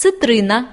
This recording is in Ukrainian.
цитрина.